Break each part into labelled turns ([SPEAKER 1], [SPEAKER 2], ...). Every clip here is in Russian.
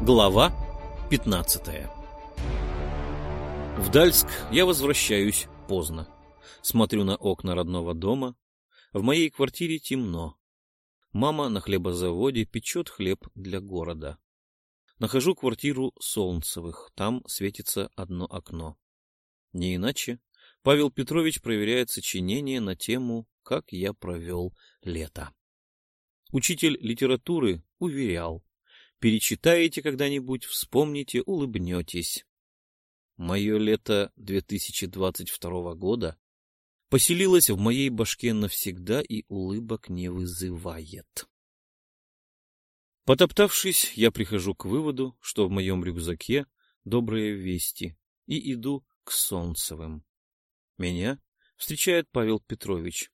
[SPEAKER 1] Глава 15 В Дальск я возвращаюсь поздно. Смотрю на окна родного дома. В моей квартире темно. Мама на хлебозаводе печет хлеб для города. Нахожу квартиру Солнцевых. Там светится одно окно. Не иначе Павел Петрович проверяет сочинение на тему «Как я провел лето». Учитель литературы уверял, Перечитаете когда-нибудь, вспомните, улыбнетесь. Мое лето 2022 года поселилось в моей башке навсегда и улыбок не вызывает. Потоптавшись, я прихожу к выводу, что в моем рюкзаке добрые вести, и иду к Солнцевым. Меня встречает Павел Петрович.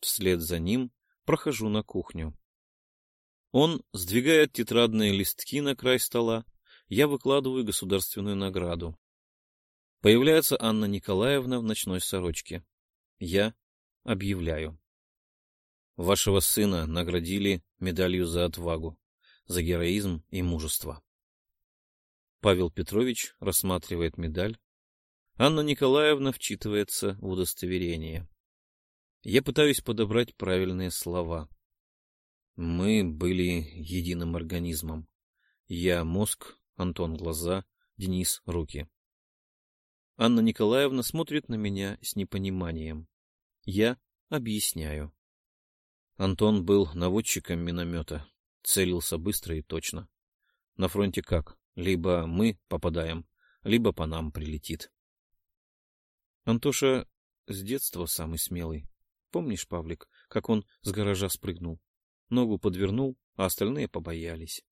[SPEAKER 1] Вслед за ним прохожу на кухню. Он сдвигает тетрадные листки на край стола. Я выкладываю государственную награду. Появляется Анна Николаевна в ночной сорочке. Я объявляю. Вашего сына наградили медалью за отвагу, за героизм и мужество. Павел Петрович рассматривает медаль. Анна Николаевна вчитывается в удостоверение. Я пытаюсь подобрать правильные слова. Мы были единым организмом. Я — мозг, Антон — глаза, Денис — руки. Анна Николаевна смотрит на меня с непониманием. Я объясняю. Антон был наводчиком миномета, целился быстро и точно. На фронте как? Либо мы попадаем, либо по нам прилетит. Антоша с детства самый смелый. Помнишь, Павлик, как он с гаража спрыгнул? Ногу подвернул, а остальные побоялись.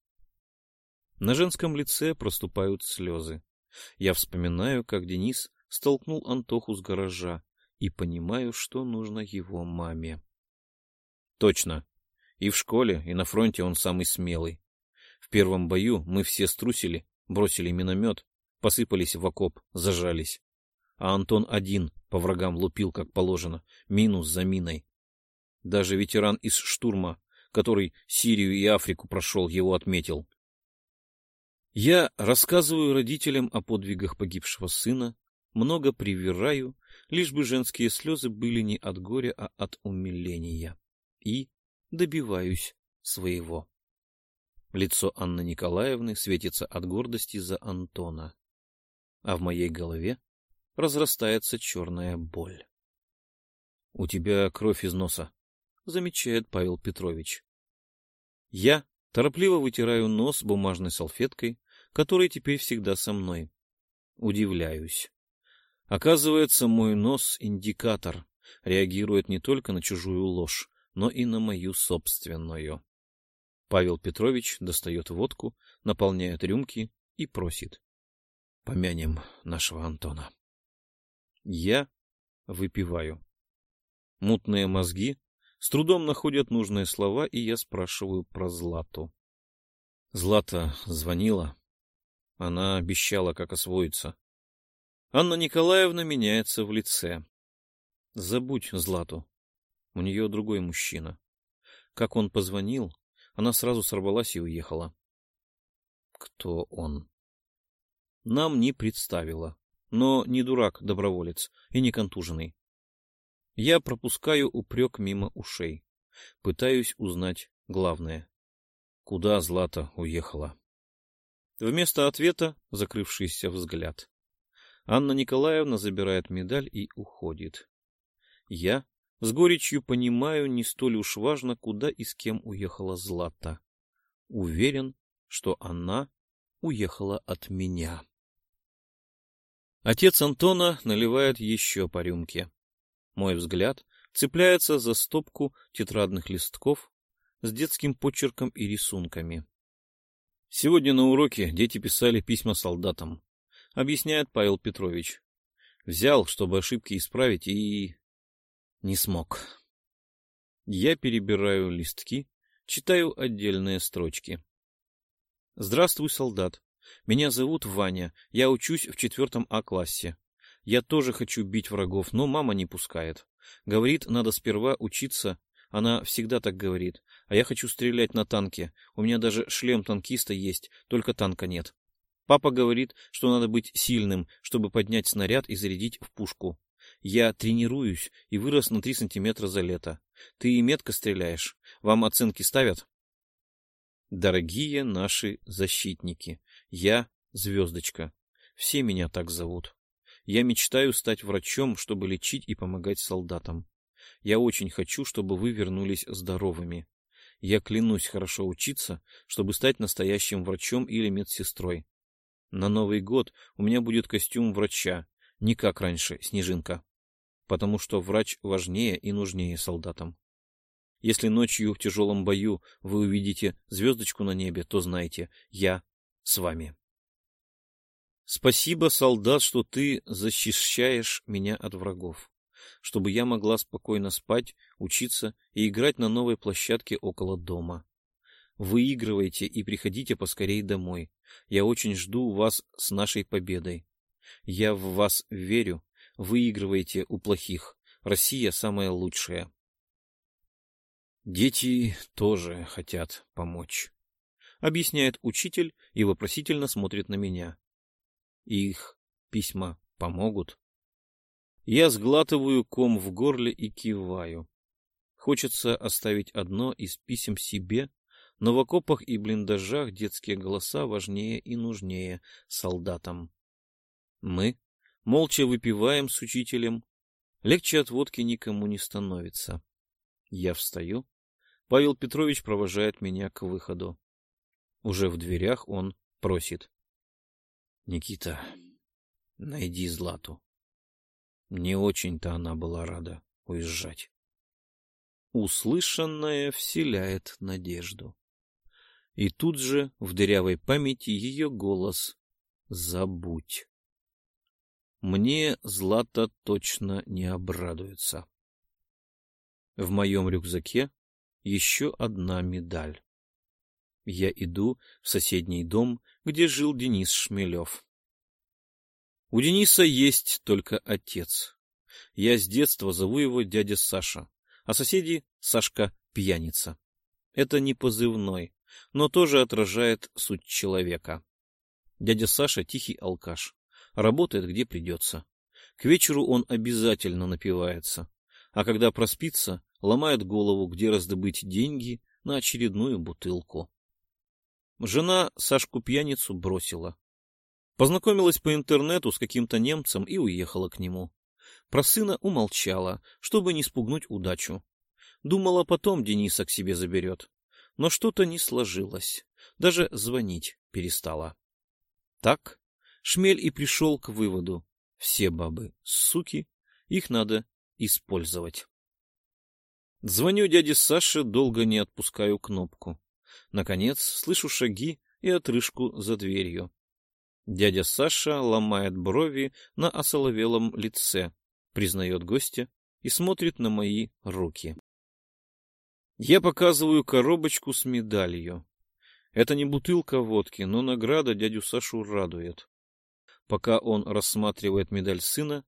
[SPEAKER 1] На женском лице проступают слезы. Я вспоминаю, как Денис столкнул Антоху с гаража и понимаю, что нужно его маме. Точно. И в школе, и на фронте он самый смелый. В первом бою мы все струсили, бросили миномет, посыпались в окоп, зажались. А Антон один по врагам лупил, как положено, минус за миной. Даже ветеран из штурма который Сирию и Африку прошел, его отметил. Я рассказываю родителям о подвигах погибшего сына, много привираю, лишь бы женские слезы были не от горя, а от умиления. И добиваюсь своего. Лицо Анны Николаевны светится от гордости за Антона, а в моей голове разрастается черная боль. — У тебя кровь из носа, замечает Павел Петрович. Я торопливо вытираю нос бумажной салфеткой, которая теперь всегда со мной. Удивляюсь. Оказывается, мой нос — индикатор, реагирует не только на чужую ложь, но и на мою собственную. Павел Петрович достает водку, наполняет рюмки и просит. Помянем нашего Антона. Я выпиваю. Мутные мозги с трудом находят нужные слова, и я спрашиваю про Злату. Злата звонила. Она обещала, как освоиться. Анна Николаевна меняется в лице. Забудь Злату. У нее другой мужчина. Как он позвонил, она сразу сорвалась и уехала. Кто он? Нам не представила, но не дурак-доброволец и не контуженный. Я пропускаю упрек мимо ушей. Пытаюсь узнать главное. Куда Злата уехала? Вместо ответа закрывшийся взгляд. Анна Николаевна забирает медаль и уходит. Я с горечью понимаю, не столь уж важно, куда и с кем уехала Злата. Уверен, что она уехала от меня. Отец Антона наливает еще по рюмке. Мой взгляд цепляется за стопку тетрадных листков с детским почерком и рисунками. Сегодня на уроке дети писали письма солдатам, объясняет Павел Петрович. Взял, чтобы ошибки исправить, и... не смог. Я перебираю листки, читаю отдельные строчки. Здравствуй, солдат. Меня зовут Ваня. Я учусь в четвертом А-классе. Я тоже хочу бить врагов, но мама не пускает. Говорит, надо сперва учиться. Она всегда так говорит. А я хочу стрелять на танке. У меня даже шлем танкиста есть, только танка нет. Папа говорит, что надо быть сильным, чтобы поднять снаряд и зарядить в пушку. Я тренируюсь и вырос на три сантиметра за лето. Ты и метко стреляешь. Вам оценки ставят? Дорогие наши защитники, я Звездочка. Все меня так зовут. Я мечтаю стать врачом, чтобы лечить и помогать солдатам. Я очень хочу, чтобы вы вернулись здоровыми. Я клянусь хорошо учиться, чтобы стать настоящим врачом или медсестрой. На Новый год у меня будет костюм врача, не как раньше, снежинка. Потому что врач важнее и нужнее солдатам. Если ночью в тяжелом бою вы увидите звездочку на небе, то знайте, я с вами. Спасибо, солдат, что ты защищаешь меня от врагов, чтобы я могла спокойно спать, учиться и играть на новой площадке около дома. Выигрывайте и приходите поскорей домой. Я очень жду вас с нашей победой. Я в вас верю. Выигрывайте у плохих. Россия самая лучшая. Дети тоже хотят помочь. Объясняет учитель и вопросительно смотрит на меня. Их письма помогут? Я сглатываю ком в горле и киваю. Хочется оставить одно из писем себе, но в окопах и блиндажах детские голоса важнее и нужнее солдатам. Мы молча выпиваем с учителем. Легче от водки никому не становится. Я встаю. Павел Петрович провожает меня к выходу. Уже в дверях он просит. — Никита, найди Злату. Не очень-то она была рада уезжать. Услышанное вселяет надежду. И тут же в дырявой памяти ее голос «Забудь». Мне Злата точно не обрадуется. В моем рюкзаке еще одна медаль. Я иду в соседний дом, где жил Денис Шмелев. У Дениса есть только отец. Я с детства зову его дядя Саша, а соседи — Сашка Пьяница. Это не позывной, но тоже отражает суть человека. Дядя Саша — тихий алкаш. Работает где придется. К вечеру он обязательно напивается. А когда проспится, ломает голову, где раздобыть деньги на очередную бутылку. Жена Сашку-пьяницу бросила. Познакомилась по интернету с каким-то немцем и уехала к нему. Про сына умолчала, чтобы не спугнуть удачу. Думала, потом Дениса к себе заберет но что-то не сложилось, даже звонить перестала. Так Шмель и пришел к выводу. Все бабы — суки, их надо использовать. Звоню дяде Саше, долго не отпускаю кнопку. Наконец слышу шаги и отрыжку за дверью. Дядя Саша ломает брови на осоловелом лице, признает гостя и смотрит на мои руки. Я показываю коробочку с медалью. Это не бутылка водки, но награда дядю Сашу радует. Пока он рассматривает медаль сына,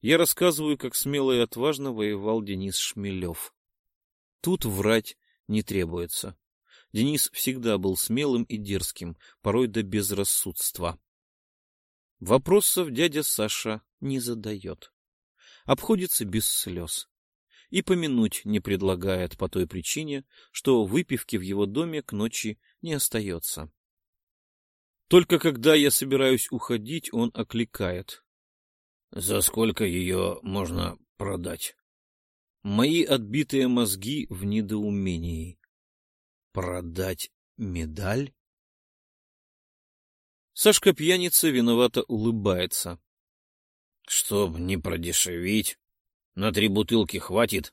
[SPEAKER 1] я рассказываю, как смело и отважно воевал Денис Шмелев. Тут врать не требуется. Денис всегда был смелым и дерзким, порой до безрассудства. Вопросов дядя Саша не задает. Обходится без слез и помянуть не предлагает по той причине, что выпивки в его доме к ночи не остается. Только когда я собираюсь уходить, он окликает. — За сколько ее можно продать? Мои отбитые мозги в недоумении. Продать медаль? Сашка-пьяница виновато улыбается. — Чтоб не продешевить, на три бутылки хватит.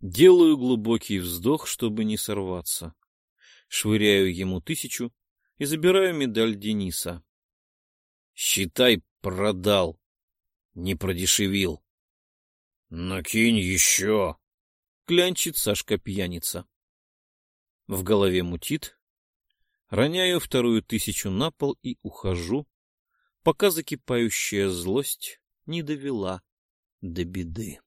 [SPEAKER 1] Делаю глубокий вздох, чтобы не сорваться. Швыряю ему тысячу и забираю медаль Дениса. Считай, продал. Не продешевил. Накинь еще. Клянчит Сашка-пьяница. В голове мутит. Роняю вторую тысячу на пол и ухожу, пока закипающая злость не довела до беды.